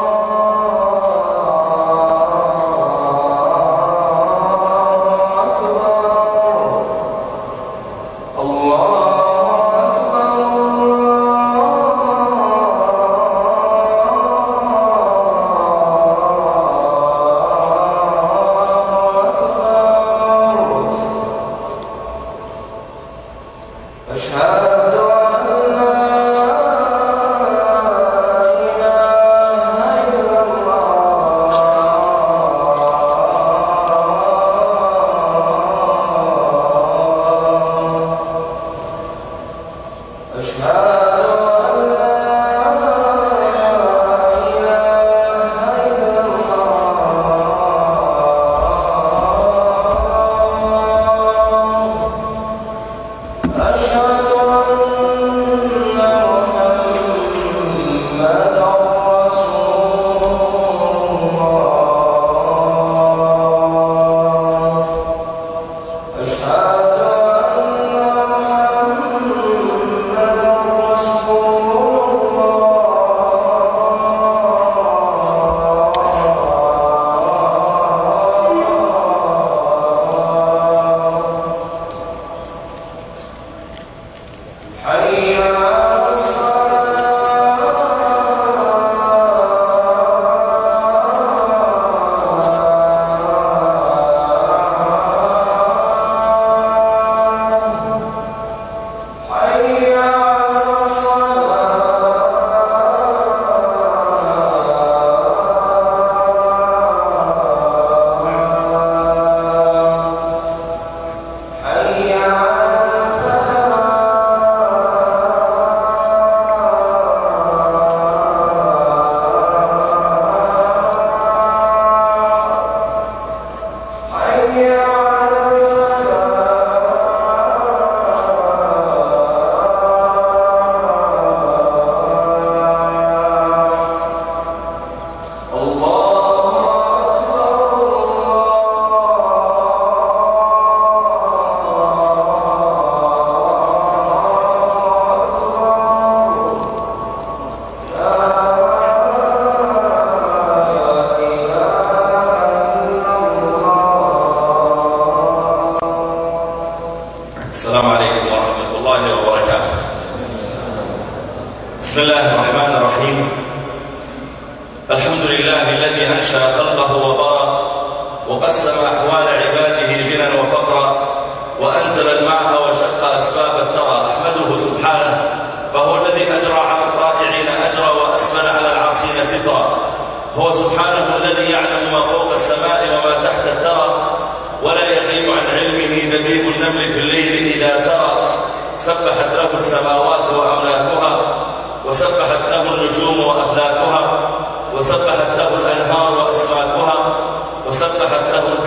Oh.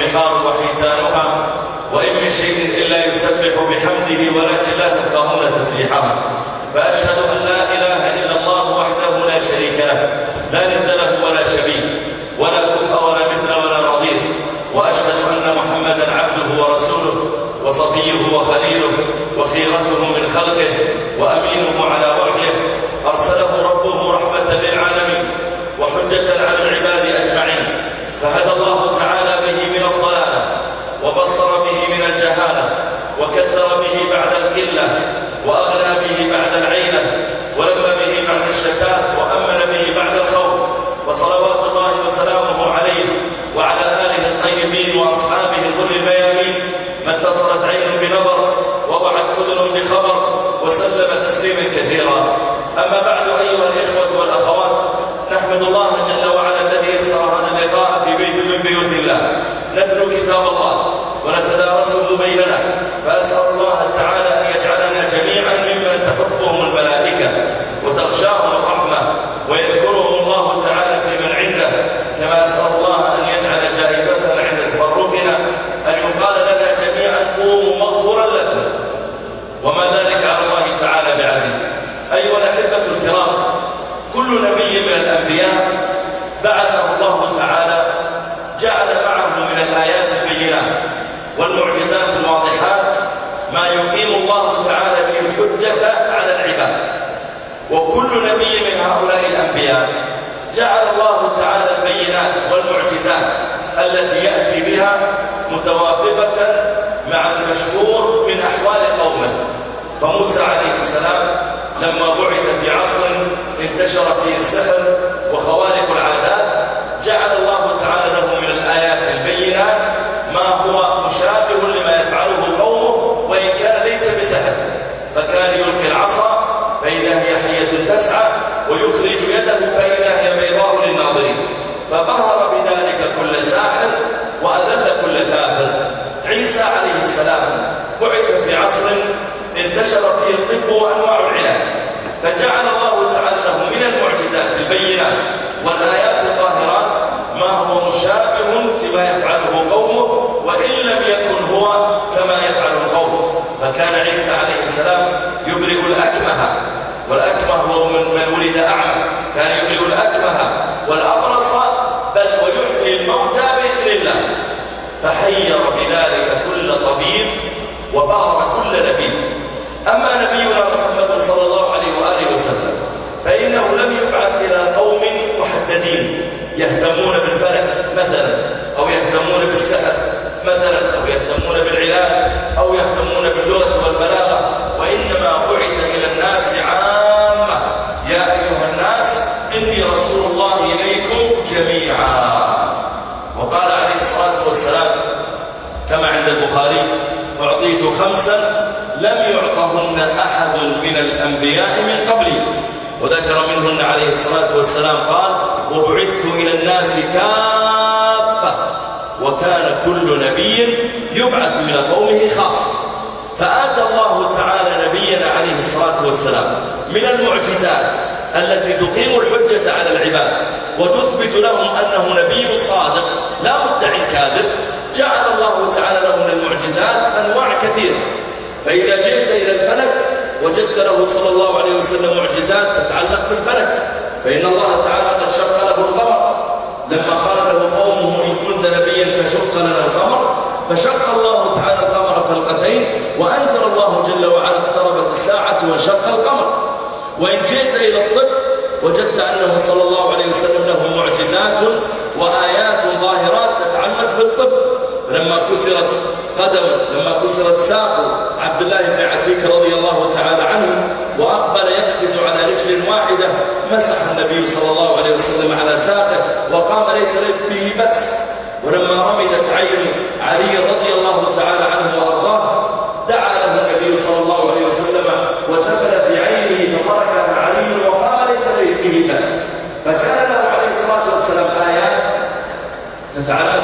والبحار وحيتانها وإن من شيء إلا يسبح بحمده ولكن لا تفقهون تسبيحه. فأشهد أن لا إله إلا الله وحده لا شريك له لا ند له ولا شبيه ولا كفء ولا مثل ولا نظير وأشهد أن محمدا عبده ورسوله وصفيه وخليله وخيرته من خلقه وأمينه على وحيه. أرسله ربه رحمة للعالمين وحجة على العباد أجمعين. فهدى الله بعد القلة وأغنى به بعد العينة ولم به بعد الشتات وأمن به بعد الخوف وصلوات الله وسلامه عليه وعلى آله الطيبين وأصحابه كل البيامين ما اتصلت عين بنظر وضعت أذن بخبر وسلم تسليما كثيرا. أما بعد أيها الإخوة والأخوات نحمد الله جل وعلا الذي يسر هذا اللقاء في بيت من بيوت الله. نتلو كتاب الله ونتدارسه بيننا فأسأل الله تعالى أن يجعلنا جميعا ممن تحبهم الملائكة وتغشاهم الرحمة ويكون مع المشهور من أحوال قومه. فموسى عليه السلام لما بعث عصر انتشر فيه السحر وخوارق العادات جعل الله تعالى له من الآيات البينات ما هو مشابه لما يفعله قومه وإن كان ليس بسحر فكان يلقي العصا فإذا هي حية تسعى ويخرج يده فإذا هي بيضاء للناظرين. فظهر بذلك كل ساحر وأذل كل كافر عيسى عليه السلام بعث في عصر انتشر فيه الطب وأنواع العلاج. فجعل الله تعالى له من المعجزات البينات والآيات الظاهرات ما هو مشابه لما يفعله قومه وإن لم يكن هو كما يفعل القوم. فكان عيسى عليه السلام يبرئ الأكمه والأكمه هو من, ولد أعمى. كان يبرئ الأكمه والأبرص بل ويحيي الموتى بإذن الله. فحير بذلك كل طبيب وبهر كل نبي. أما نبينا محمد صلى الله عليه وآله وسلم فإنه لم يبعث إلى قوم محددين يهتمون بالفلك مثلا أو يهتمون بالسحر مثلا أو يهتمون بالعلاج أو يهتمون باللغة والبلاغة. يعطهن أحد من الأنبياء من قبلي. وذكر منهن عليه الصلاة والسلام قال وبعثت إلى الناس كافة وكان كل نبي يبعث إلى قومه خاص. فآتى الله تعالى نبينا عليه الصلاة والسلام من المعجزات التي تقيم الحجة على العباد وتثبت لهم أنه نبي صادق لا مدعي كاذب جعل الله فإذا جئت إلى الفلك وجدت له صلى الله عليه وسلم معجزات تتعلق بالفلك. فإن الله تعالى قد شق له القمر. لما قال له قومه إن كنت نبيا فشق لنا القمر. فشق الله تعالى القمر فلقتين وأنزل الله جل وعلا اقتربت الساعة وشق القمر. وإن جئت إلى الطب وجدت أنه صلى الله عليه وسلم له معجزات وآيات ظاهرات تتعلق بالطب. لما كسرت قدم لما كسرت ساق عبد الله بن عتيك رضي الله تعالى عنه وأقبل يقفز على رجل واحدة مسح النبي صلى الله عليه وسلم على ساقه وقام ليس به بأس. ولما رمدت عين علي رضي الله تعالى عنه وأرضاه دعا له النبي صلى الله عليه وسلم وتفل في عينه فتركها علي وقام ليس به بأس. فكان له عليه الصلاة والسلام آيات تتعلق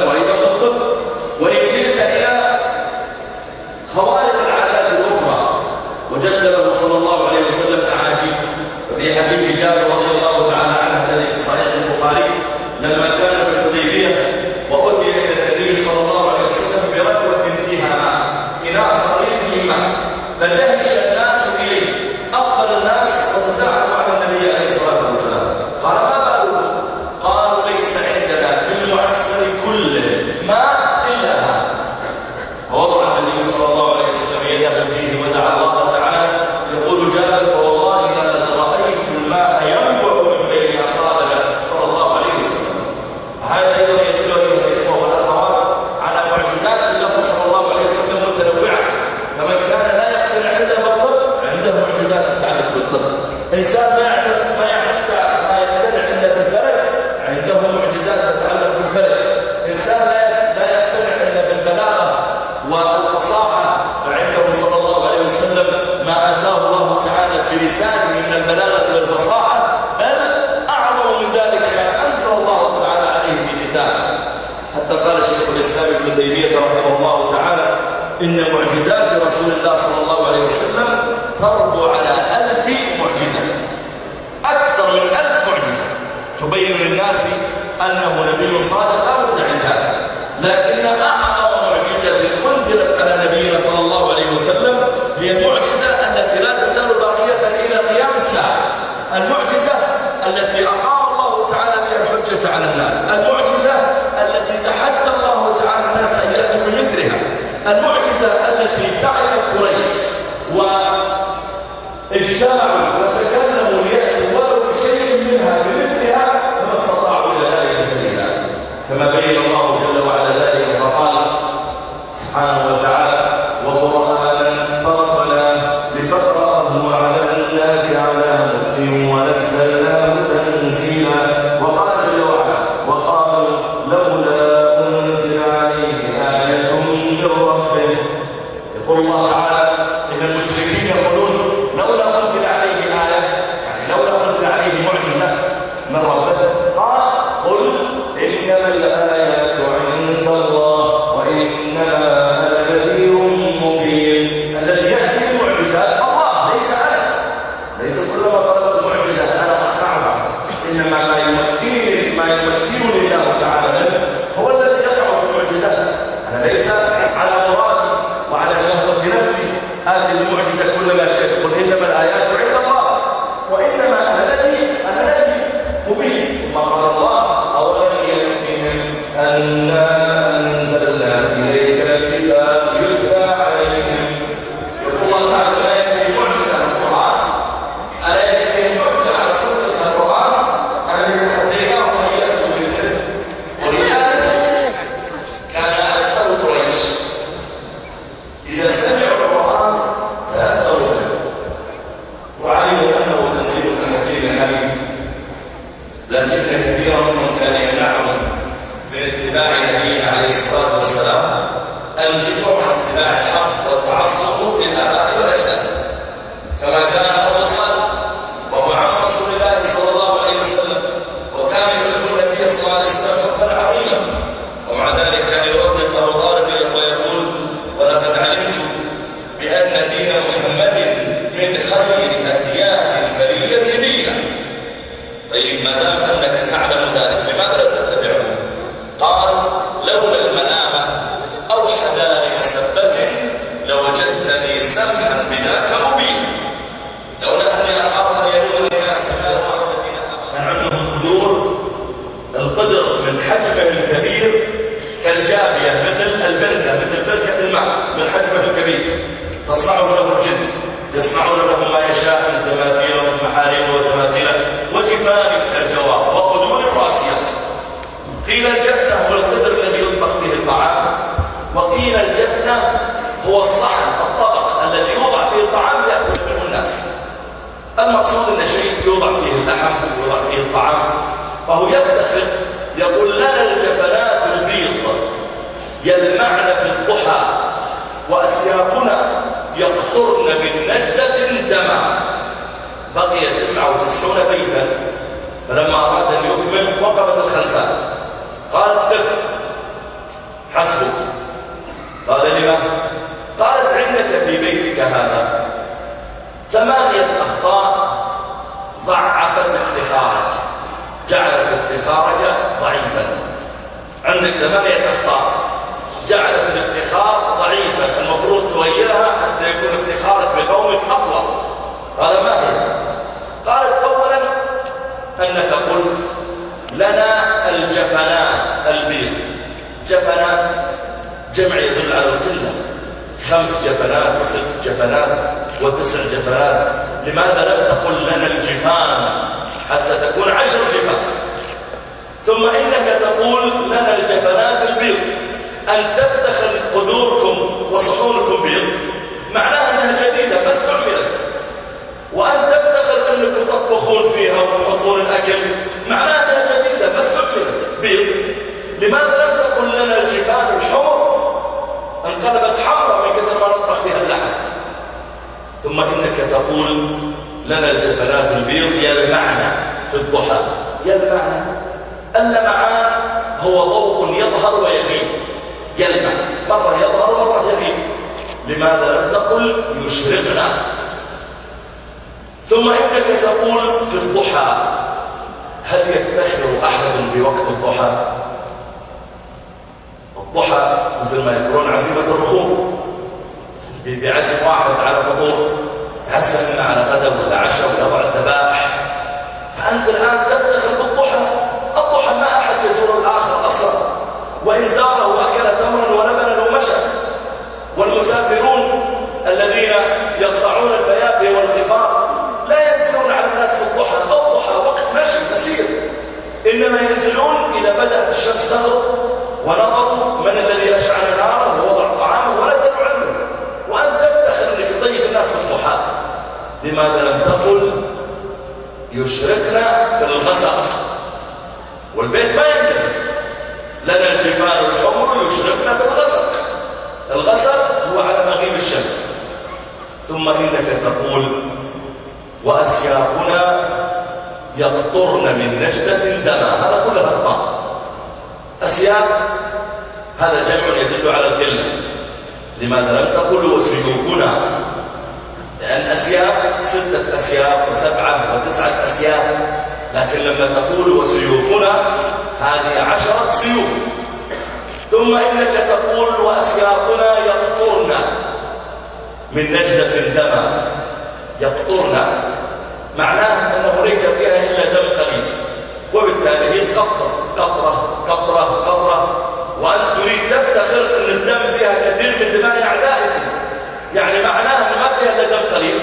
ثم إنك تقول لنا الجفنات البيض يلمعن في الضحى. يلمعن اللمعان هو ضوء يظهر ويغيب يلمع مرة يظهر ومرة يغيب لماذا لم تقل يشرقنا؟ ثم إنك تقول في الضحى هل يفتخر أحد بوقت الضحى؟ الضحى مثل ما يقولون عزيمة الرخوم. بعزم واحد على فطور عزم على غدا ولا عشاء ولا بعد ذبائح فأنت الآن تفتخر بالضحى الضحى. ما أحد يزور الآخر أصلا. وإن زاره وأكل تمرا ولبنا ومشى. والمسافرون الذين يقطعون الفيافي والقفار لا ينزلون على الناس في الضحى. الضحى وقت مشي مسير إنما ينزلون إذا بدأت الشمس تغرب ونظروا لماذا لم تقل يشركنا في الغسق والبيت ما ينجز. لنا الجبال الحمر يشركنا في الغسق الغسق هو على مغيب الشمس. ثم إنك تقول وأسيافنا يقطرن من نجدة دما هذا كله أخطاء. أسياف هذا جمع يدل على القلة. لماذا لم تقولوا وسيوفنا لأن الأسياف ستة أسياف وسبعة وتسعة أسياف لكن لما تقول وسيوفنا هذه عشرة سيوف. ثم إنك تقول وأسيافنا يقطرن من نجدة الدم. يقطرن. معناه أنه ليس فيها إلا دم قليل. وبالتالي هي قطرة قطرة قطرة قطرة. وأنت تريد تفتخر أن الدم فيها كثير من دماء أعدائك. يعني معناها أن هذا يتجب قليل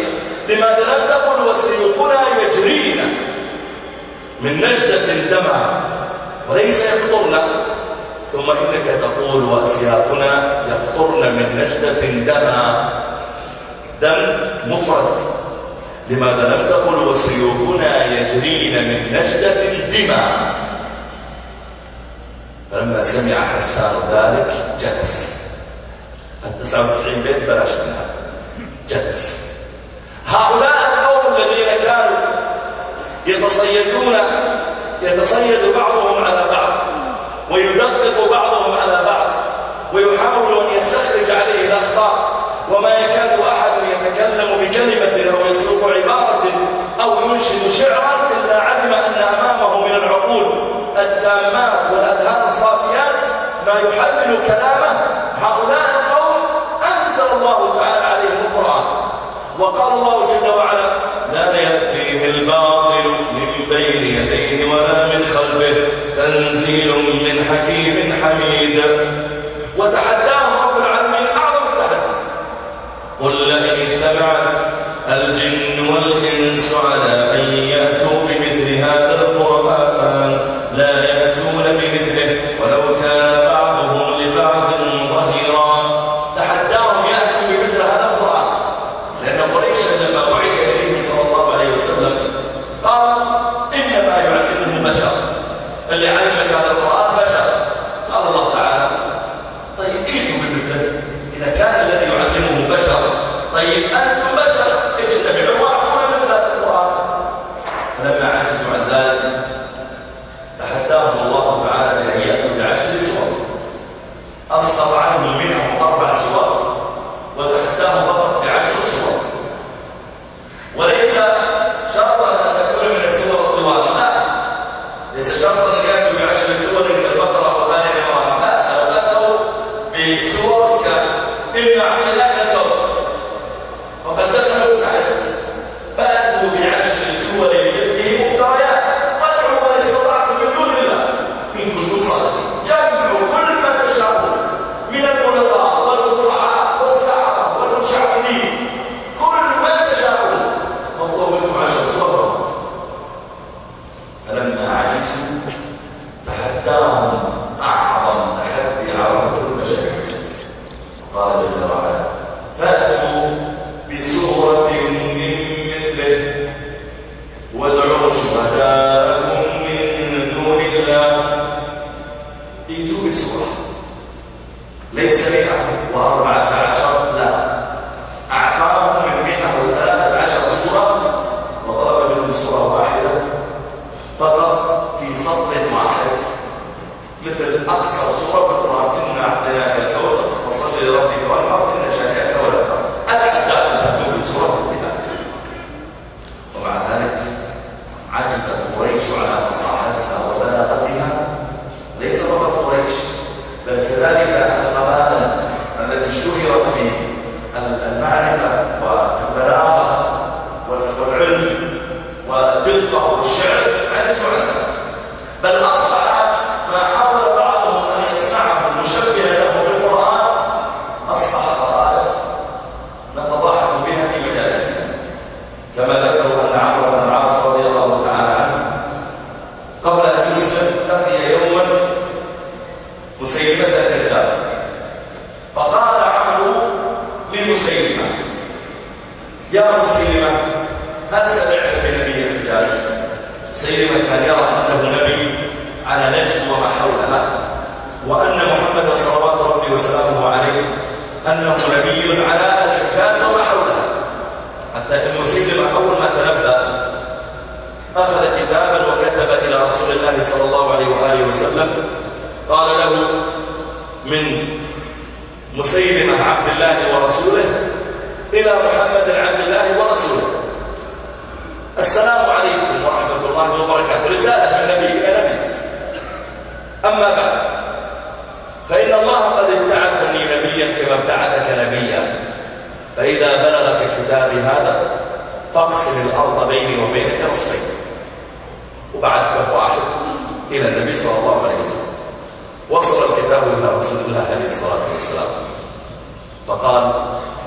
لماذا لم تكن وسيوفنا يجرين من نجدة دمعة وليس يقطرن ثم إنك تقول وأسيافنا يقطرن من نجدة دمعة دم مفرد. لماذا لم تقل وسيوفنا يجرين من نجدة دماء فلما سمع حسان ذلك جلس 99 بيت بلاش منها. جد. هؤلاء القوم الذين كانوا يتصيدون يتصيد بعضهم على بعض ويدقق بعضهم على بعض ويحاول أن يستخرج عليه الأخطاء وما يكاد أحد يتكلم بكلمة أو يسوق عبارة أو ينشد شعرا إلا علم أن أمامه من العقول التامات والأذهان الصافيات ما يحمل كلامه. هؤلاء وقال الله جل وعلا لا يأتيه الباطل من بين يديه ولا من خلفه تنزيل من حكيم حميد. وتحداه رب العالمين أعظم التحدي قل لئن اجتمعت الجن والإنس على أن يأتي فقال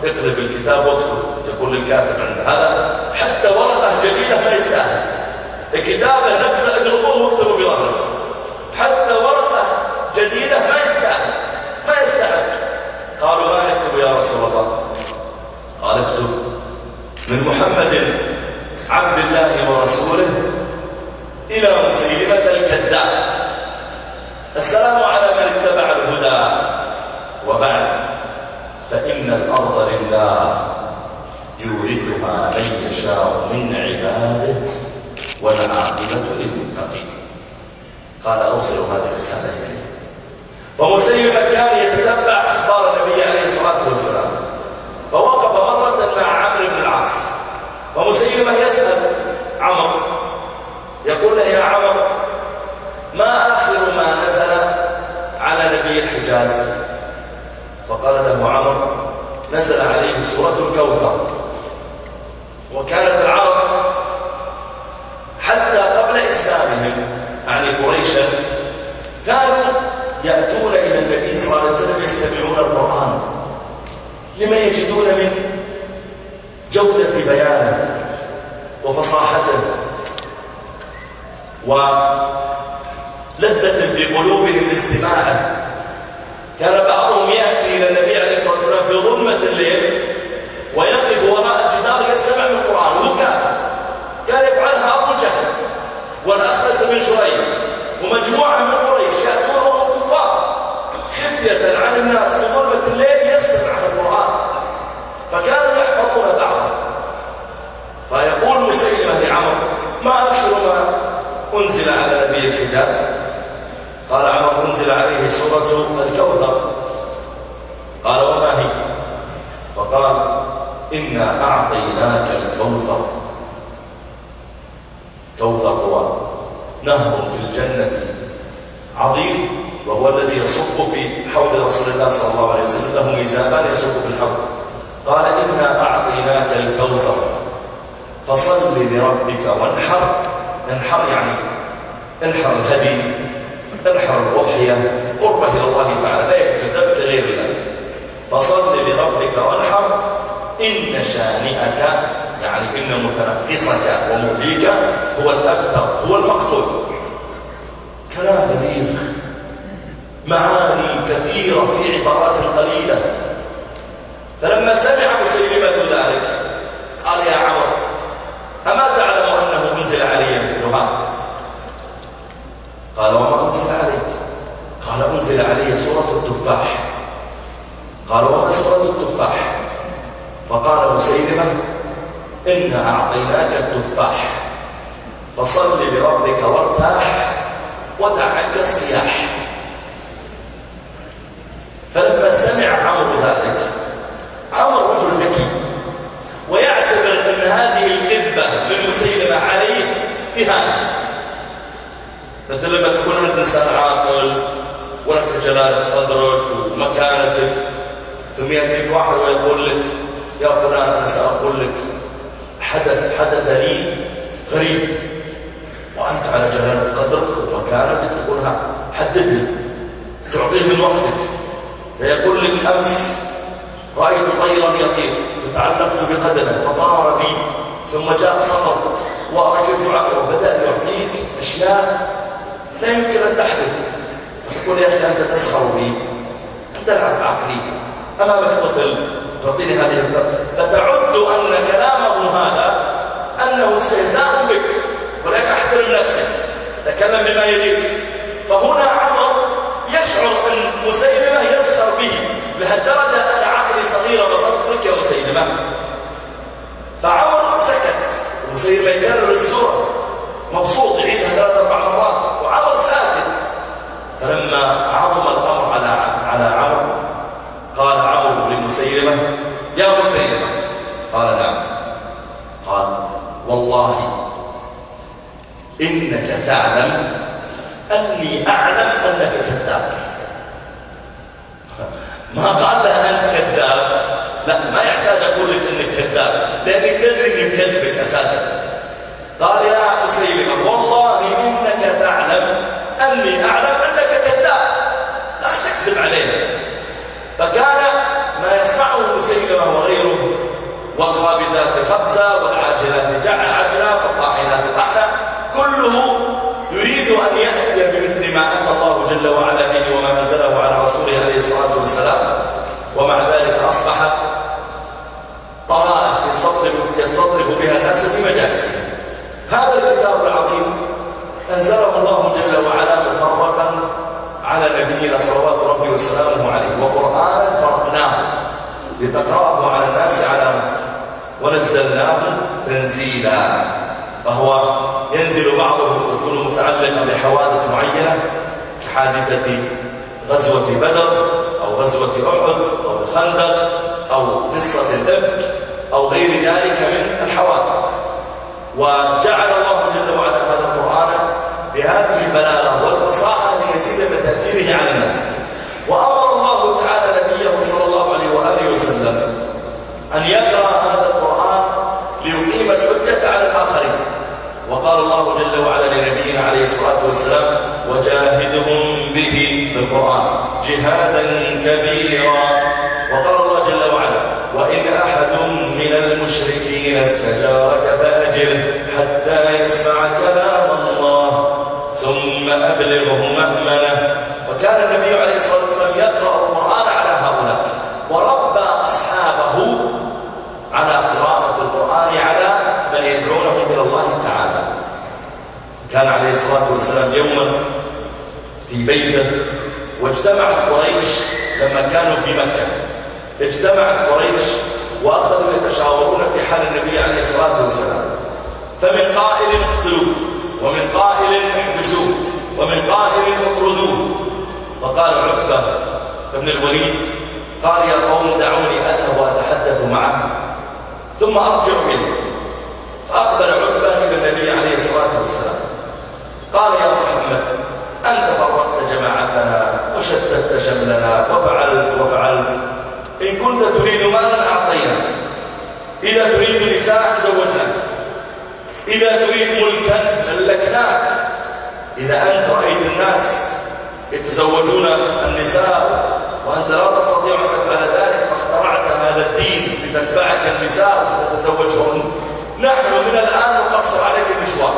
اقلب الكتاب واكتب. يقول للكاتب عند هذا حتى ورقة جديدة ما يستاهل الكتابة نفسها اقلبوه واكتبوا بظهره حتى ورقة جديدة ما يستاهل ما يستاهل قالوا ما نكتب يا رسول الله. قال اكتب. من محمد عبد الله ورسوله إلى مسيلمة الكذاب السلام على من اتبع الهدى. وبعد. فإن الأرض لله يورثها من يشاء من عباده والعاقبة للمتقين. قال أوصل هذه الرسالة إليه. ومسيلمة كان يتتبع أخبار النبي عليه الصلاة والسلام. فوقف مرة مع عمرو بن العاص. ومسيلمة يسأل عمرو يقول له يا عمرو ما آخر ما نزل على نبي الحجاز؟ فقال له عمرو نزل عليه سورة الكوثر. وكانت العرب حتى قبل إسلامهم يعني قريشا كانوا يأتون إلى النبي صلى الله عليه وسلم يستمعون القرآن. لما يجدون من جودة بيانه وفصاحته ولذة في قلوبهم لاستماعه كان بعضهم الليل ويقف وراء الجدار يستمع من القرآن. وكان كان يفعلها أبو جهل. والأسد بن شريح ومجموعة من قريش يأتون وهم كفار. خفية عن الناس في ظلمة الليل يستمع القرآن. فكانوا يحفظون بعضا فيقول مسيلمة لعمر ما أشهر ما أنزل على نبي الحجاز قال عمر أنزل عليه سورة الكوثر قال وما هي فقال إنا أعطيناك الكوثر. كوثر هو نهر في الجنة عظيم وهو الذي يصب في حوض رسول الله صلى الله عليه وسلم له ميزابان يصب في الحوض. قال إنا أعطيناك الكوثر. فصل لربك وانحر. انحر يعني انحر الهدي انحر الأضحية قربة إلى الله تعالى لا يكفي ذبح غير ذلك فصل لربك وانحر. إن شانئك يعني إن متنفسك ومبليك هو الأكثر هو المقصود. كلام بليغ معاني كثيرة في عبارات قليلة. فلما سمع مسيلمة ذلك قال يا عمر أما تعلم أنه أنزل علي مثل هذا قال وما أنزل عليك. قال أنزل علي سورة التفاح. قال وما سورة التفاح فقال مسيلمة إنا أعطيناك التفاح. فصل لربك وارتاح ودع عنك الصياح فلما سمع عمرو ذلك عمرو رجل ذكي ويعتبر أن هذه الكذبة من مسيلمة عليه إهانة. مثل لما تكون أنت إنسان عاقل ولك جلالة صدرك ومكانتك. ثم يأتيك واحد ويقول لك يا فلان أنا سأقول لك حدث حدث لي غريب. وأنت على جلالة قدرك ومكانتك تقولها حدد لي تعطيه من وقتك. فيقول لك أمس رأيت طيرا يطير فتعلقت بقدمه فطار بي ثم جاء صقر وركبت عنه وبدأ يعطيك أشياء لا يمكن أن تحدث. فتقول يا أخي أنت تسخر بي تلعب بعقلي أمامك طفل تعطيني هذه الفترة فتعد أن كلامه هذا أنه استهزاء بك ولكن أحترم نفسك تكلم بما يليك فهنا عمر يشعر أن مسيلمة يسخر به لهالدرجة أنا عقلي صغيرة بتصدرك يا مسيلمة فعمر سكت ومسيلمة يكرر السورة مبسوط يعيدها ثلاث أربع مرات وعمر ساكت. فلما عظم الأمر على على عمر قال عمرو لمسيلمة يا مسيلمة قال نعم قال والله إنك تعلم أني أعلم أنك كذاب. ما قال لها أنت كذاب؟ لا ما يحتاج أقول لك أنك كذاب لأنك تدري اني كذبك أساسا. قال يا مسيلمة والله إنك تعلم أني أعلم انك كذاب لا تكذب علينا فكان ما يسمعه مسيلمة وغيره والخابزات خبزة والعاجلات عجلة والطاحنات طحنا كله يريد أن يأتي بمثل ما أن الله جل وعلا به وما أنزله على رسوله عليه الصلاة والسلام. ومع ذلك أصبح طرائق يستطرف بها الناس في مجالسهم هذا الكتاب العظيم أنزله الله جل وعلا مفرقا على نبينا صلوات ربي وسلامه عليه. وقرآنا فرقناه لتقرأه على الناس على ونزلناه تنزيلا. فهو ينزل بعضه يكون متعلقا بحوادث معينة كحادثة غزوة بدر أو غزوة أحد أو الخندق أو قصة الإفك أو غير ذلك من الحوادث. وجعل الله جل وعلا هذا القرآن بهذه البلاغة والفصاحة ليزيد من تأثيره على الناس. وأمر الله تعالى نبيه صلى الله عليه وآله وسلم أن يقرأ وقال الله جل وعلا لنبينا عليه الصلاة والسلام وجاهدهم به بالقرآن جهادا كبيرا. وقال الله جل وعلا وإن أحد من المشركين استجارك فأجره حتى يسمع كلام الله ثم أبلغه مأمنه. وكان النبي عليه الصلاة والسلام يقرأ القرآن على هؤلاء وربى أصحابه على قراءة القرآن على من يدعونهم إلى الله تعالى كان عليه الصلاة والسلام يوما في بيته واجتمعت قريش لما كانوا في مكة. اجتمعت قريش وأخذوا يتشاورون في حال النبي عليه الصلاة والسلام. فمن قائل اقتلوه ومن قائل احبسوه ومن قائل اطردوه فقال عتبة بن الوليد قال يا قوم دعوني أذهب وأتحدث معه ثم أرجع منه. فأقبل عتبة إلى النبي عليه الصلاة والسلام قال يا محمد أنت فرقت جماعتنا وشتت شملنا وفعلت وفعلت إن كنت تريد مالا أعطيناك إذا تريد نساء زوجناك إذا تريد ملكا ملكناك. إذا أنت رأيت الناس يتزوجون النساء وأنت لا تستطيع أن تفعل ذلك فاخترعت هذا الدين لتتبعك النساء وتتزوجهن. نحن من الآن نقصر عليك المشوار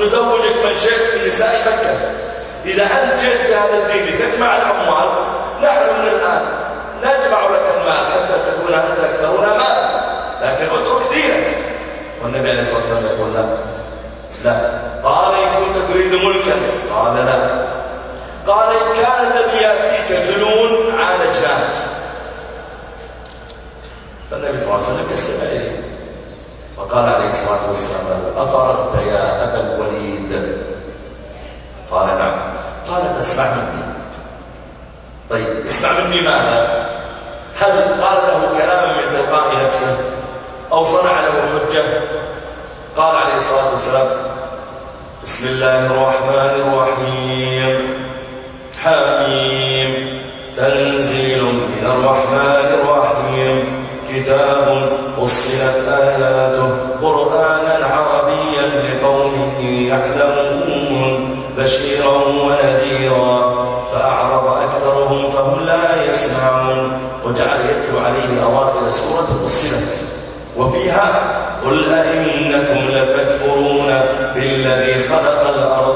نزوجك من شئت من نساء مكة. إذا أنت جئت بهذا الدين لتجمع الأموال نحن من الآن نجمع لك المال حتى تكون أنت أكثرنا مال لكن اترك دينك. والنبي عليه الصلاة والسلام يقول لا. لا. قال إن كنت تريد ملكا. قال لا. قال إن كان الذي يأتيك جنون عالجناك فالنبي صلى الله عليه وسلم يستمع إليه. فقال عليه الصلاة والسلام أفرقت يا أبا الوليد؟ قال نعم. قال تسمع مني. طيب اسمع مني ماذا؟ هل قال له كلاما من تلقاء نفسه أو صنع له حجة قال عليه الصلاة والسلام بسم الله الرحمن الرحيم. حميم. تنزيل من الرحمن الرحيم. كتاب فصلت آياته قرآنا عربيا لقوم يعلمون بشيرا ونذيرا. فأعرض أكثرهم فهم لا يسمعون. وجعل يتلو عليه أوائل سورة فصلت وفيها قل أئنكم لتكفرون بالذي خلق الأرض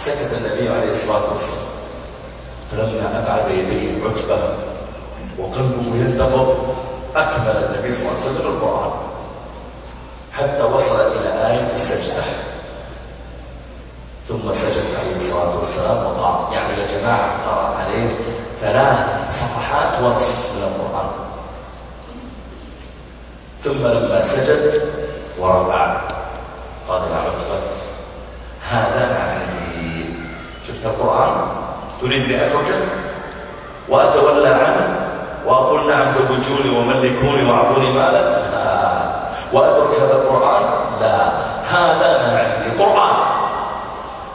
سكت النبي عليه الصلاة والسلام. فلما أبعد يديه عتبة وقلبه ينتفض أكمل النبي صلى الله عليه وسلم القرآن. حتى وصل إلى آية السجدة. ثم سجد عليه الصلاة والسلام وقام يعني يا جماعة قرأ عليه ثلاث صفحات ونصف من القرآن. ثم لما سجد ورفع قال يا عتبة هذا القرآن تريد أن أتركه؟ وأتولى عنه؟ وأقول نعم زوجوني وملكوني وأعطوني مالا؟ لا. وأترك هذا القرآن؟ لا. هذا ما عندي قرآن.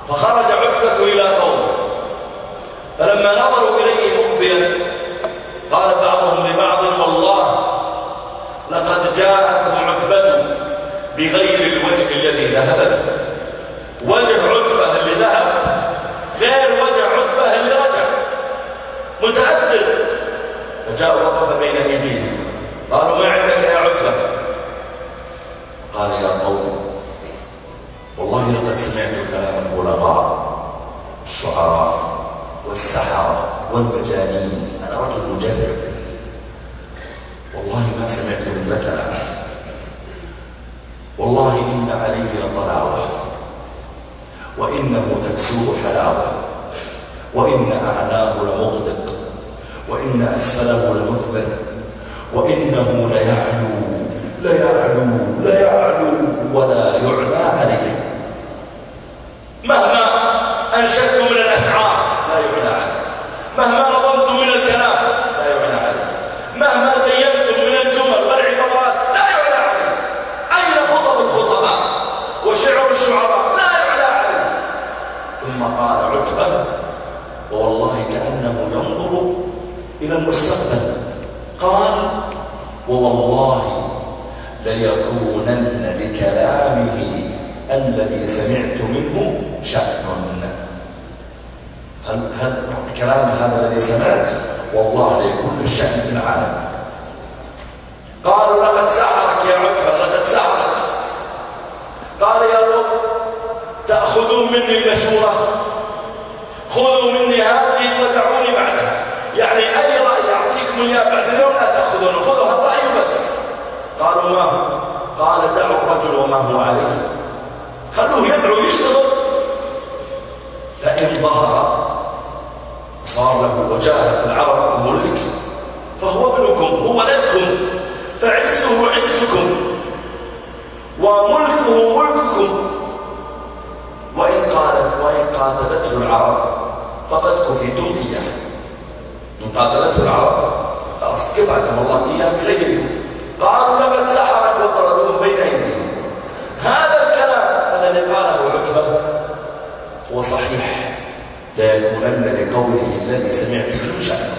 فخرج عتبة إلى قومه. فلما نظروا إليه مقبلا قال بعضهم لبعض والله لقد جاءتهم عتبة بغير الوجه الذي ذهبت. وجه عتبة اللي ذهب غير وجه عتبة اللي رجع متأثر. فجاء وقف بين ايديهم قالوا ما عندك يا عتبة؟ قال يا قوم والله لقد سمعت كلام البلغاء الشعراء والسحرة والمجانين أنا رجل مجرب. والله ما سمعت مثل كلام والله إن عليه لطلاوة وإنه تكسوه حلاوة وإن أعلاه لمغدق. وإن أسفله لمثبت وإنه ليعلو ليعلو ليعلو ولا يعلى عليه. مهما أنشدت من الأسعار لا يعلى عليه مهما نظمت من الكلام لا يعلى عليه مهما زينت من الجمل والعبارات لا يعلى عليه أين خطب الخطباء وشعر الشعراء لا يعلى عليه ثم قال عتبة ووالله كأنه ينظر إلى المستقبل قال ووالله ليكونن لكلامه الذي سمعت منه شأن. هل هل هذا الذي سمعت؟ والله ليكون الشأن في العالم قالوا لقد سحرك يا عتبة لقد سحرك قال يا رب تأخذون مني المشورة خذوا مني هذه ودعوني بعدها يعني أي رأي أعطيكم إياه بعد اليوم لا تأخذون خذوا الرأي بس قالوا ما هو قال دعوا الرجل وما هو عليه. خلوه يدعو يشتغل فإن ظهر صار له وجاهة العرب ملك فهو ابنكم هو ولدكم فعزه عزكم وملكه ملككم. وإن قالت وإن قاتلته العرب فقد كفيتم إياه. إن قاتلته العرب كفاكم الله إياه بغيركم قالوا لقد سحرك وطردوه بين أيديهم هذا الكلام الذي قاله عتبة هو صحيح. لا يكونن لقوله الذي سمعت منه شأن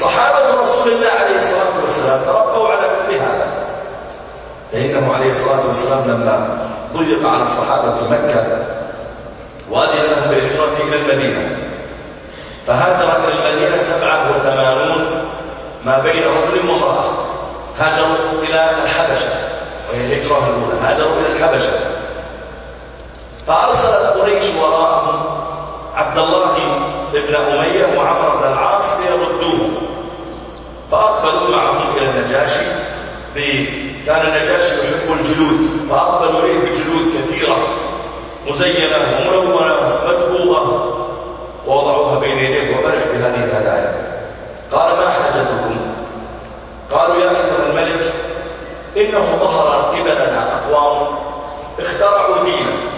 صحابة رسول الله عليه الصلاة والسلام تربوا على مثل هذا. فإنه عليه الصلاة والسلام لما ضيق على الصحابة في مكة وأذن لهم بالهجرة إلى المدينة. فهاجر إلى المدينة سبعة وثمانون ما بين رجل وامرأة. هاجروا إلى الحبشة وهي الهجرة الأولى. هاجروا إلى الحبشة. عبد الله بن أمية وعمر بن العاص ليردوه فأقبلوا معهم إلى النجاشي كان النجاشي يحب الجلود فأقبلوا إليه بجلود كثيرة مزينة وملونة مدبوغة ووضعوها بين يديه وفرح بهذه الهدايا قال ما حاجتكم؟ قالوا يا أيها إنه ظهر قبلنا أقوام اخترعوا دينا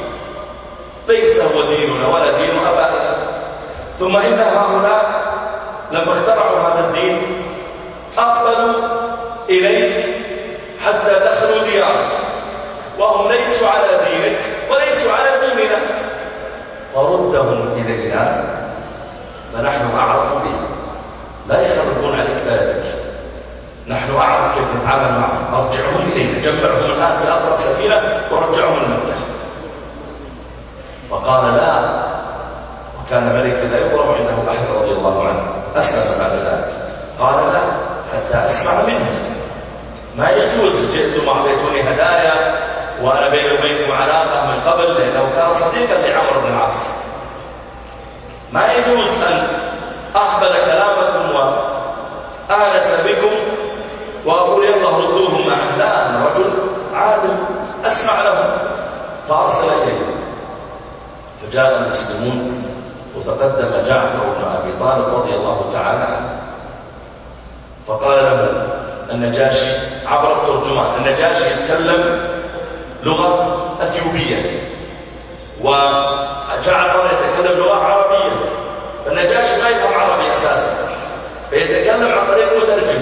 ليس هو ديننا ولا دين أبائنا ثم إن هؤلاء لما اخترعوا هذا الدين أقبلوا إليه حتى دخلوا ديارك وهم ليسوا على دينك وليسوا على ديننا. فردهم إلينا فنحن أعرف به. لا يخرجون عليك بلدك نحن أعرف كيف نتعامل معهم. أرجعهم إلينا. جمعهم الآن في أقرب سفينة ورجعهم المكة فقال لا. وكان ملكا لا يقرب عنده أحد رضي الله عنه. أسلم بعد ذلك. قال لا حتى أسمع منه. ما يجوز جئتم أعطيتوني هدايا وأنا بيني وبينكم علاقة من قبل لأنه كان صديقا لعمر بن العاص. ما يجوز أن أقبل كلامكم وآنس بكم وأقول يلا ردوهم لا أنا رجل عادل أسمع لهم. فأرسل إليهم فجاء المسلمون وتقدم جعفر بن أبي طالب رضي الله تعالى عنه. فقال له النجاشي عبر الترجمان النجاشي يتكلم لغة أثيوبية وجعفر يتكلم لغة عربية. فالنجاشي ما يفهم عربي أساسا فيتكلم عن طريق مترجم.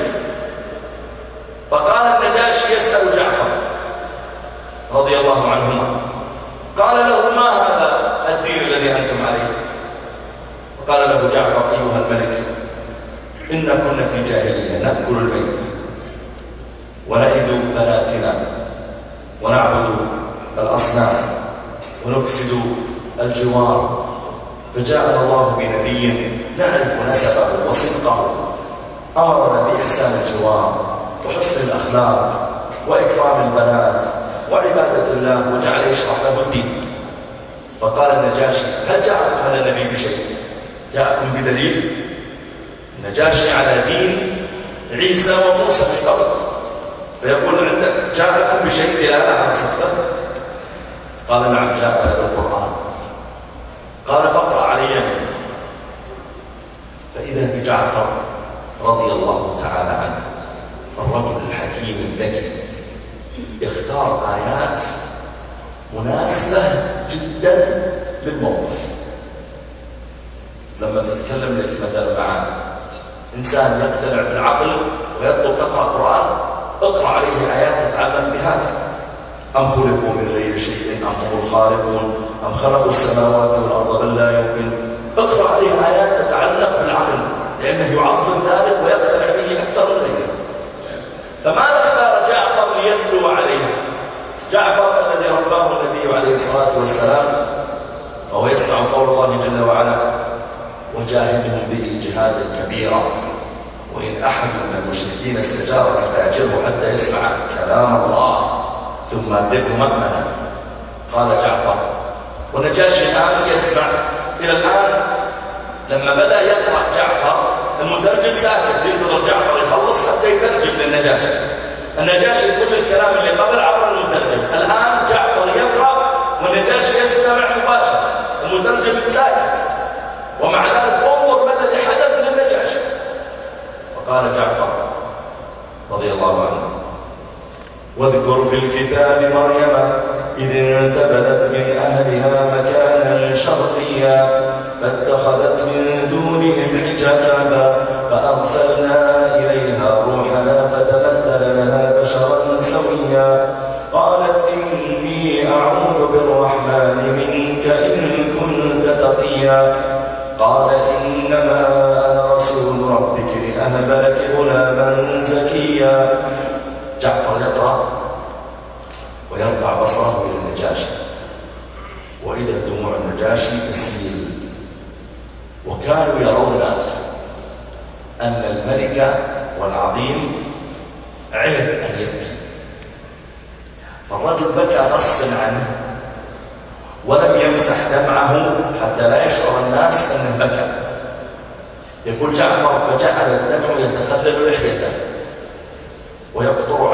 فقال النجاشي يسأل جعفر رضي الله عنهما قال له ما هذا الدين الذي أنتم عليه فقال له جعفر أيها الملك إن كنا في جاهلية نأكل البيت ونعد بناتنا ونعبد الأصنام ونفسد الجوار. فجاءنا الله بنبي نعرف نسبه وصدقه. أمرنا بإحسان الجوار وحسن الأخلاق وإكرام البنات وعبادة الله وجعل يشرح له الدين. فقال النجاشي هل جاءكم هذا النبي بشيء؟ جاءكم بدليل النجاشي على دين عيسى وموسى من قبل فيقول عندك جاءكم بشيء لا أحد قال نعم جاء هذا القرآن. قال فاقرأ علي. فإذا بجعفر رضي الله تعالى عنه الرجل الحكيم الذكي اختار آيات مناسبة جدا للموقف. لما تتكلم لك مع إنسان يقتنع بالعقل ويطلب تقرأ قرآن اقرأ عليه آيات تتعلم بهذا أم خلقوا من غير شيء؟ أم هم الخالقون؟ أم خلقوا السماوات والأرض بل لا يمكن اقرأ عليه آيات تتعلق بالعقل لأنه يعظم ذلك ويقتنع به أكثر من غيره فماذا اختار جعفر ليتلو عليه جعفر الذي رباه النبي عليه الصلاة والسلام وهو يسمع قول الله جل وعلا وجاهدهم به جهادا كبيرا وإن أحد من المشركين فأجره حتى يسمع كلام الله ثم أدبه مأمنا قال جعفر والنجاشي الآن يسمع. إلى الآن لما بدأ يقرأ جعفر المترجم ساكت ينتظر جعفر يخلص حتى يترجم للنجاشي النجاشي كل الكلام اللي قبل عبر المترجم. الآن جعفر يقرأ والنجاشي يستمع مباشرة. المترجم ساكت. ومع ذلك انظر ما الذي حدث للنجاشي وقال جعفر رضي الله عنه. واذكر في الكتاب مريم إذ انتبذت من أهلها مكانا شرقيا فاتخذت من دونهم حجابا فأرسلنا إليها روحنا فتمثل لها بشرا سويا. قالت إني أعوذ بالرحمن منك إن كنت تقيا. قال إنما أنا رسول ربك لأهب لك غلاما جعفر يقرأ ويرفع بصره إلى النجاشي. وإذا دموع النجاشي تسيل وكانوا يرون أن الملك والعظيم عرف أن يبكي. فالرجل بكى غصبا عنه ولم يمسح دمعه حتى لا يشعر الناس أنه بكى. يقول جعفر فجعل الدمع يتخلل لحيته. 我要喝多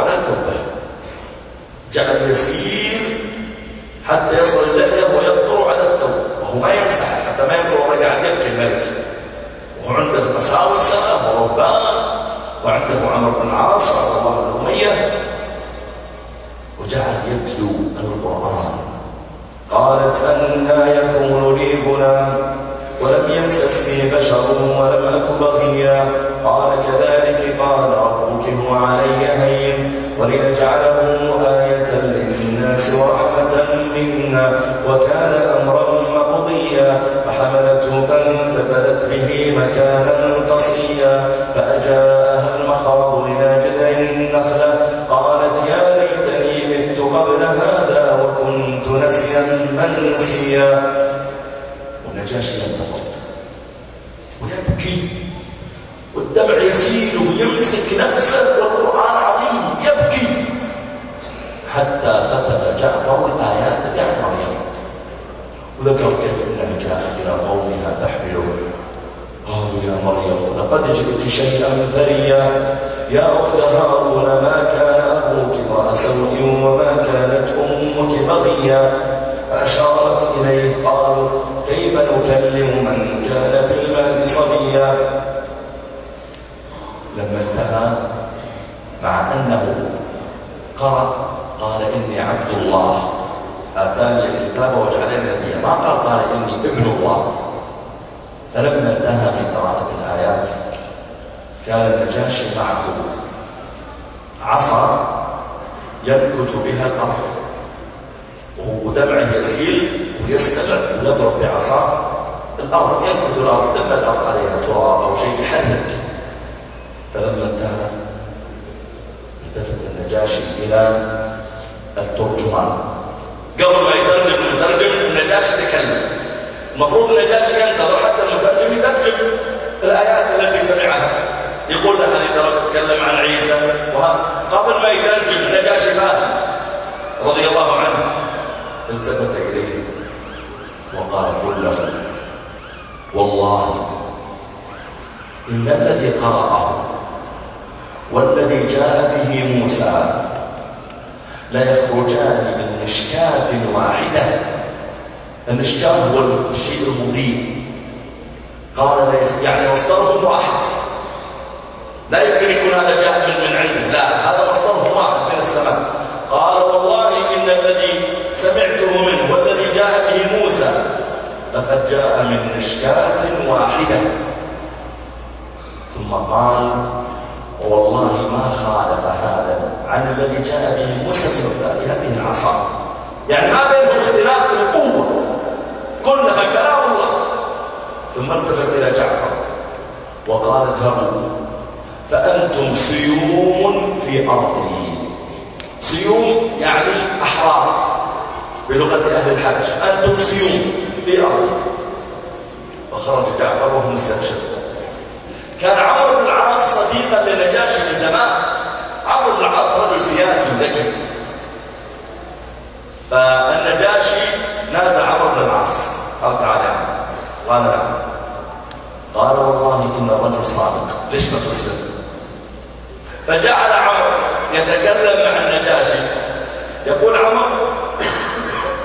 ينكت بها الأرض ودمعه يسيل ويستمع ويضرب بعصاه الأرض ينكت الأرض لما الأرض عليها تراب أو شيء يحرك فلما انتهى التفت النجاشي إلى الترجمان. قبل ما يترجم المترجم النجاشي تكلم. المفروض النجاشي ينتظر حتى المترجم يترجم الآيات التي سمعها. يقول لها ترى تتكلم عن عيسى قبل ما يترجم النجاشي مات رضي الله عنه. التفت إليه وقال قل له والله إن الذي قرأه والذي جاء به موسى ليخرجان من مشكاة واحدة. المشكاة هو الشيء المضيء قال يعني مصدره واحد لا يمكن يكون هذا جاء من عنده لا هذا مصدره واحد من السماء. قال والله إن الذي سمعته منه والذي جاء به موسى لقد جاء من مشكاة واحدة. ثم قال والله ما خالف هذا عن الذي جاء به موسى في هذه العصا. يعني ما بينهم اختلاف القوة كلها كلام الله. ثم التفت إلى جعفر. وقال اذهبوا. فأنتم سيوم في أرضي سيوم يعني أحرار بلغة أهل الحج أنتم سيوم في أرضي فخرج جعفر وهو مستبشر كان عمرو بن العاص صديقا لنجاشي من زمان عمرو بن العاص رجل سياسي ذكي فالنجاشي نادى عمرو بن العاص. قال تعالى قال قال والله إن الرجل صادق. ليش ما ترسل فجعل عمرو يتكلم مع النجاشي يقول عمرو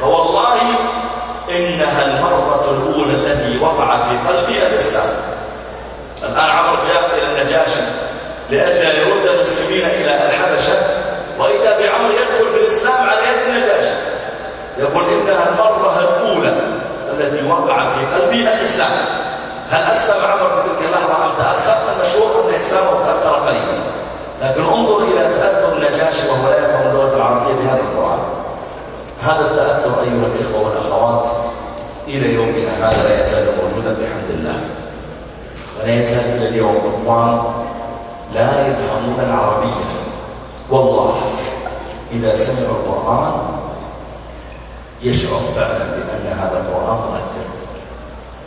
فوالله إنها المرة الأولى التي وقع في قلبي الاسلام الآن عمر جاء إلى النجاشي لأجل يرد المسلمين إلى الحبشة وإذا بعمر يدخل بالإسلام على يد النجاشي يقول إنها المرة الأولى التي وقع في قلبي الإسلام. هل أسلم عمر في تلك اللحظة أم تأخر المشهور أن إسلامه تأخر قليلا. لكن انظر النجاشي وهو لا يفهم اللغة العربية بهذا القرآن. هذا التأثر أيها الإخوة والأخوات إلى يومنا هذا لا يزال موجودا بحمد الله. ولا يزال إلى اليوم أقوام لا يفهمون العربية. والله إذا سمعوا القرآن يشعر فعلا بأن هذا القرآن مؤثر.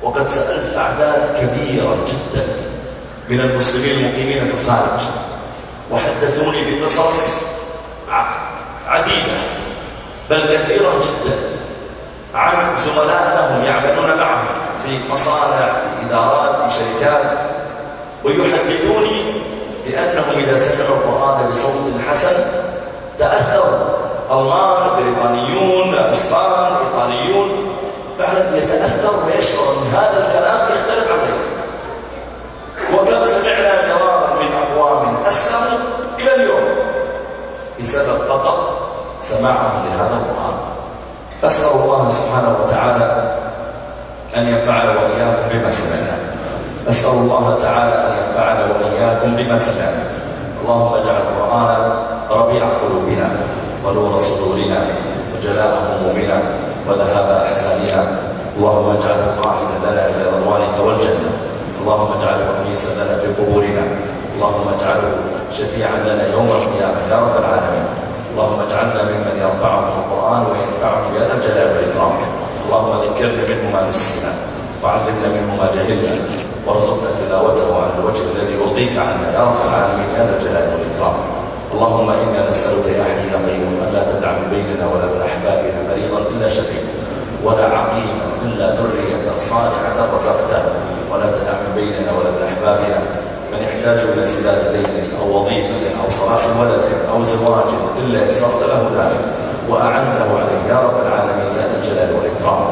وقد سألت أعداد كبيرة جدا من المسلمين المقيمين في الخارج وحدثوني بقصص عديدة بل كثيرة جدا. عن زملاء لهم يعملون معهم في مصانع في إدارات في شركات. ويحدثوني بأنهم إذا سمعوا القرآن بصوت حسن تأثروا. ألمان بريطانيون إسبان إيطاليون فعلا يتأثر ويشعر أن هذا الكلام يختلف عن غيره وكم سمعنا مرارا من أقوام أسلموا إلى اليوم بسبب فقط سماعهم لهذا القرآن. أسأل الله سبحانه وتعالى أن ينفعنا وإياكم بما سمعنا. أسأل الله تعالى أن ينفعنا وإياكم بما سمعنا. اللهم اجعل القرآن ربيع قلوبنا ونور صدورنا وجلاء همومنا وذهاب أحزاننا. اللهم اجعله قائدا لنا إلى رضوانك والجنة. اللهم اجعله ميزا لنا في قبورنا. اللهم اجعله شفيعا لنا يوم القيامة يا رب العالمين. اللهم اجعلنا ممن يرفعه القرآن وينفعه يا ذا الجلال والإكرام. اللهم ذكرنا منه ما نسينا وعلمنا منه ما جهلنا وارزقنا تلاوته على الوجه الذي يرضيك عنا. يا رب العالمين يا ذا الجلال والإكرام. اللهم إنا نسألك يا حي قيوم لا تدع من بيننا ولا من أحبابنا مريضا إلا شفيك ولا عقيما إلا ذرية صالحة رزقته ولا تدع من بيننا ولا من أحبابنا يحتاج إلى سداد دين أو وظيفة أو صلاح ولد أو زواج إلا يسرت له ذلك وأعنته عليه. يا رب العالمين يا الجلال والإكرام.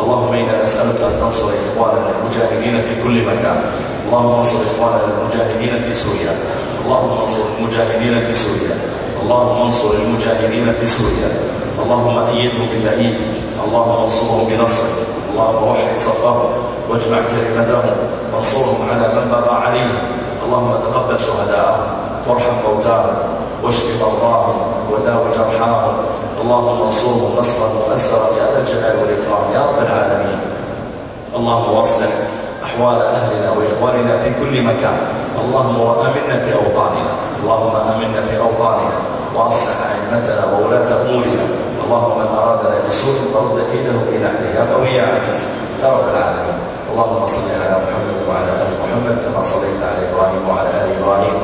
اللهم إنا نسألك أن تنصر إخواننا المجاهدين في كل مكان. اللهم انصر إخواننا المجاهدين في سوريا. اللهم انصر المجاهدين في سوريا. اللهم انصر المجاهدين في سوريا. اللهم أيدهم بتأييدك اللهم انصرهم بنصرك. اللهم وحد صفهم واجمع كلمتهم. وانصرهم على من بغى عليهم. اللهم تقبل شهداءهم وارحم موتاهم واشف مرضاهم وداو جرحاهم اللهم انصرهم نصرا مؤثرا يا ذا الجلال والإكرام يا رب العالمين. اللهم واصلح أحوال أهلنا وإخواننا في كل مكان. اللهم وامنا في أوطاننا. اللهم آمنا في أوطاننا. واصلح أئمتنا وولاة أمورنا. اللهم من أرادنا بسوء فرد كيده في نحره يا قوي يا عزيز. يا رب العالمين اللهم صل على محمد وعلى آل محمد كما صليت على إبراهيم وعلى آل إبراهيم.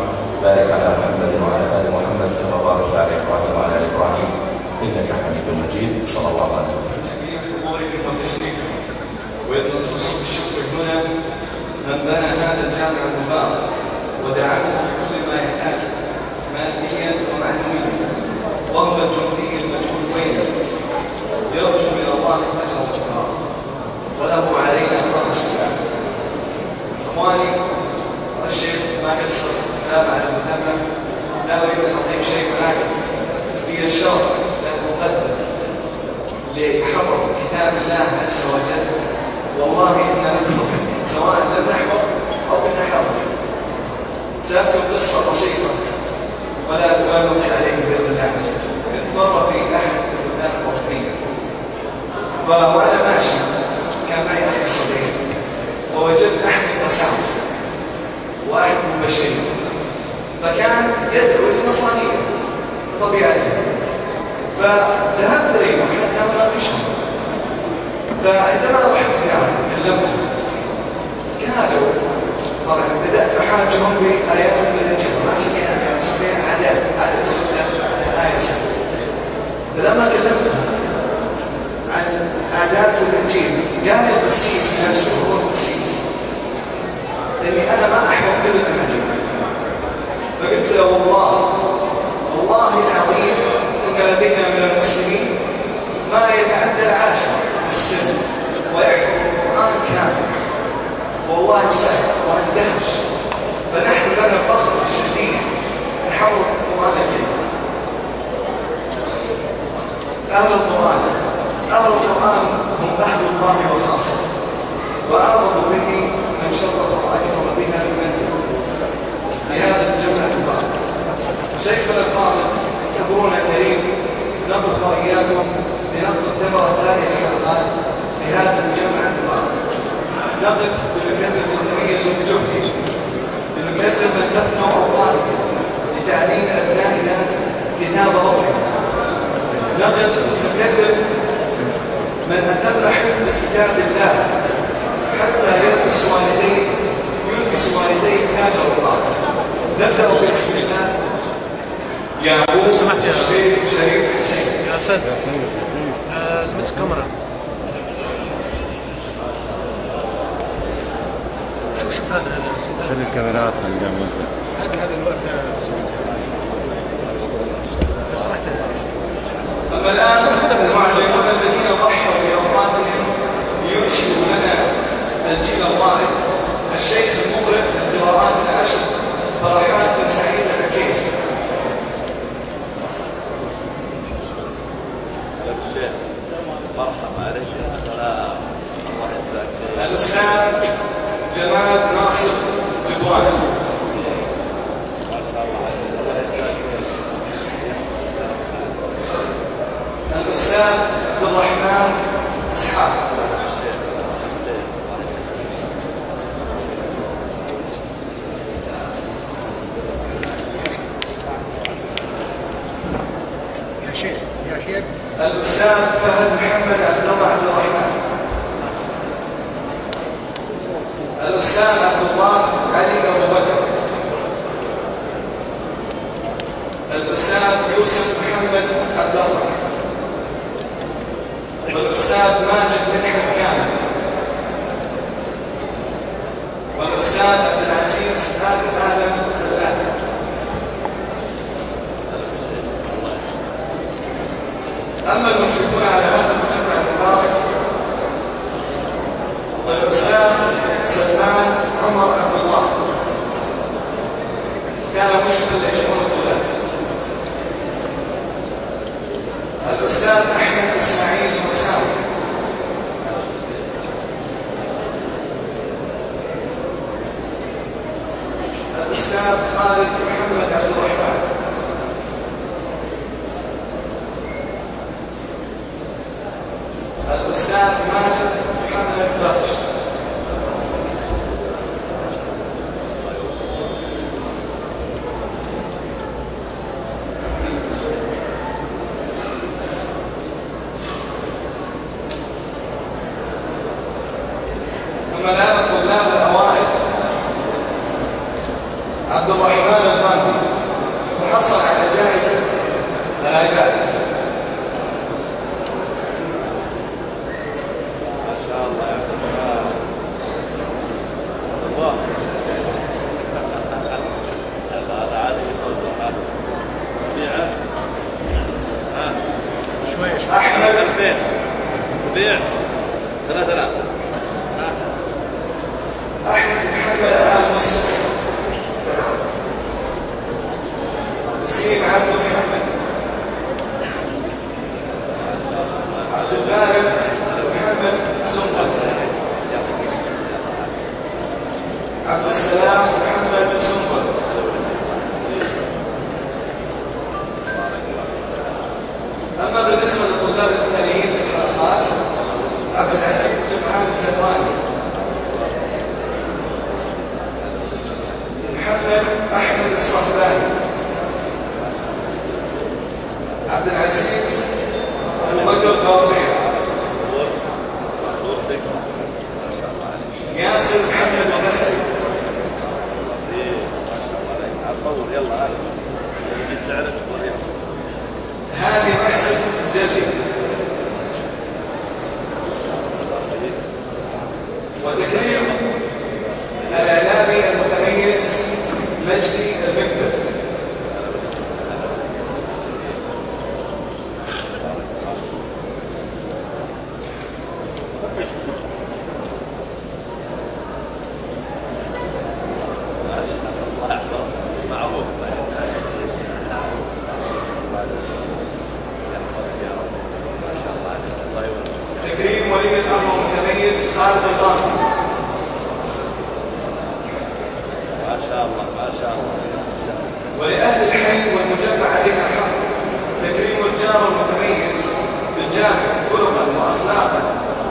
بارك على محمد وعلى آل محمد كما باركت على إبراهيم وعلى آل إبراهيم. إنك حميد مجيد. صلى الله عليه وسلم. ويتصل بالشكر هنا من بنى هذا الجامع المبارك ودعمه بكل ما يحتاج ماديا ومعنويا. وهو الجندي المجهول بينه يرجو من الله اجر الكرام وله علينا الله السلام إخواني الشيخ ما يسر الكلام على المهمه لا أريد أن أضيف شيء ولكن في الشرط لا مقدم لحفظ كتاب الله عز وجل والله إنا نحفظ سواء لم نحفظ أو لم نحفظ. سأذكر قصة بسيطة ولا أبالغ عليه بإذن الله عز وجل. مرة في أحد البلدان الأوروبية وأنا ماشي معي أخي صغير ووجدت أحد القساوسة وأحد المبشرين فكان يدعو للنصرانية بطبيعته فذهبت إليه حتى أناقشهم فعندما رحت يعني كلمتهم قالوا طبعا بدأت أحاجهم بآيات من الإنجيل ما سمعنا فيها سمعنا عادات عادات آية فلما كلمتهم عادات الإنجيل. قال القسيس نفسه هو القسيس لأني أنا ما أحفظ كل الأناجيل فقلت له والله والله العظيم إن لدينا من المسلمين ما يتعدى العاشر السن ويحفظ القرآن كامل. والله سهل وأندهش. فنحن لنا فخر شديد نحفظ القرآن الكريم أهل القرآن أهل القرآن هم أهل الله والناصر وأعظم به من شرط أكرم بها المنزل لهذا الجمع المبارك شيخنا القائد كبرنا كريم نبقى إياكم لنقل ثمرة ثانية الحلقات لهذا الجمع المبارك نقف بمكتب النبي الجهدي بمكتب من تفنع أوقات لتعليم أبنائنا كتاب ربنا. نقف بمكتب من أتم حفظ كتاب الله حتى يلبس والديه يلبس والديه هذا الله نبدأ باسم الله يعقوب شريف شريف حسين. يا أستاذ. المس كاميرا. شوف شوف هذا؟ خلي الكاميرات المسجد حق هذا الوقت سمحت أما الآن المعجمون الذين نجيب الطاهر الشيخ المغرب الدوران الأشد فريان بن سعيد الأكيس مرحبا رجاء سلام الله يسلمك الأستاذ جمال ناصر جبران الأستاذ عبد الرحمن إسحاق. الله فهل محمد أسلم على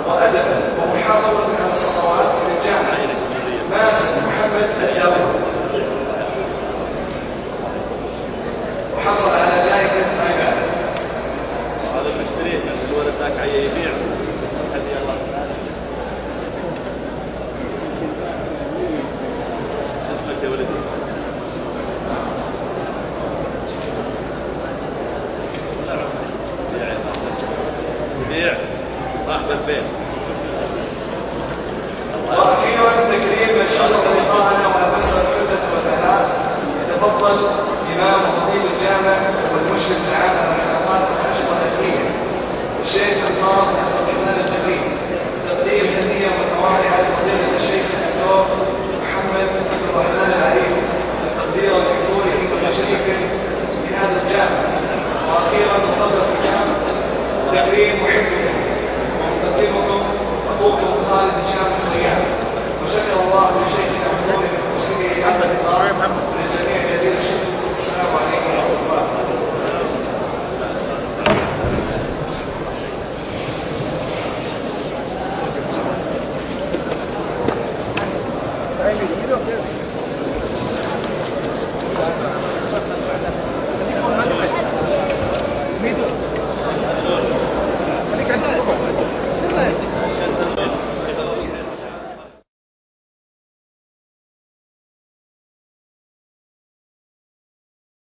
وأدبا ومحافظة على الصلوات والجامع مات محمد الأجاوي وحصل على جائزة عبادة هذا المشتري الولد ذاك عيبيع المفضل إمام مصيب الجامع والمشهد العام على الأطار الأشهر الأسمية الشيخ الناصر الإبنان الجميل تقديم هدية متوالية على فضيلة الشيخ الدكتور محمد عبد الرحمن العليم لكل شريك وتشريفه هذا الجامع. وأخيرا مقدم الجامع تكريم محبكم. ومقدمكم أبوكم خالد هشام الخيام وشكر الله لشيخنا حضوره المسلمين عبد الطارق